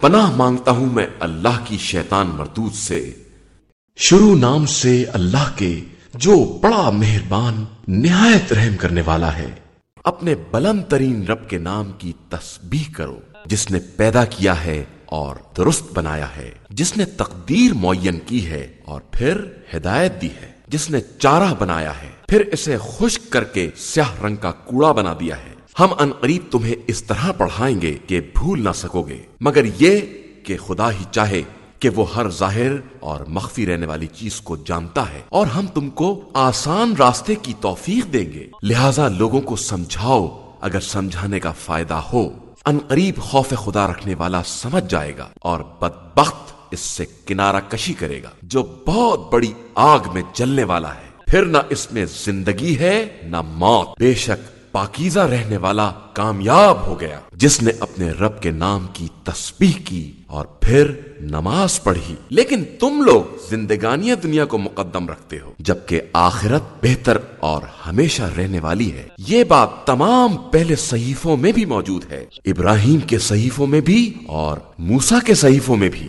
پناہ مانگتا ہوں میں اللہ کی شیطان مردود سے۔ شروع نام سے اللہ کے جو بڑا مہربان، نہایت رحم کرنے والا ہے۔ اپنے بلند ترین رب کے نام کی تسبیح کرو، جس نے پیدا کیا ہے اور درست بنایا ہے۔ جس نے تقدیر معین کی ہے اور پھر ہدایت دی ہے۔ جس نے چارہ بنایا ہے، پھر اسے خشک کر کے سیاہ رنگ کا کوڑا بنا دیا ہے۔ ہم ان قریب تمہیں اس طرح پڑھائیں گے کہ بھول نہ سکو گے مگر یہ کہ خدا ہی چاہے کہ وہ ہر ظاہر اور مخفی رہنے والی چیز کو جانتا ہے اور ہم تم کو آسان راستے کی توفیق دیں گے۔ لہذا لوگوں کو سمجھاؤ، اگر سمجھانے کا فائدہ ہو، ان قریب خوف خدا رکھنے والا سمجھ جائے گا اور بدبخت اس سے کنارہ کشی کرے گا، جو بہت بڑی آگ میں جلنے والا ہے۔ پھر نہ اس میں زندگی ہے، نہ موت۔ بے شک پاکیزہ رہنے والا کامیاب ہو گیا۔ جس نے اپنے رب کے نام کی تسبیح کی اور پھر نماز پڑھی۔ لیکن تم لوگ زندگانی دنیا کو مقدم رکھتے ہو، جبکہ آخرت بہتر اور ہمیشہ رہنے والی ہے۔ یہ بات تمام پہلے صحیفوں میں بھی موجود ہے۔ ابراہیم کے صحیفوں میں بھی اور موسا کے صحیفوں میں بھی۔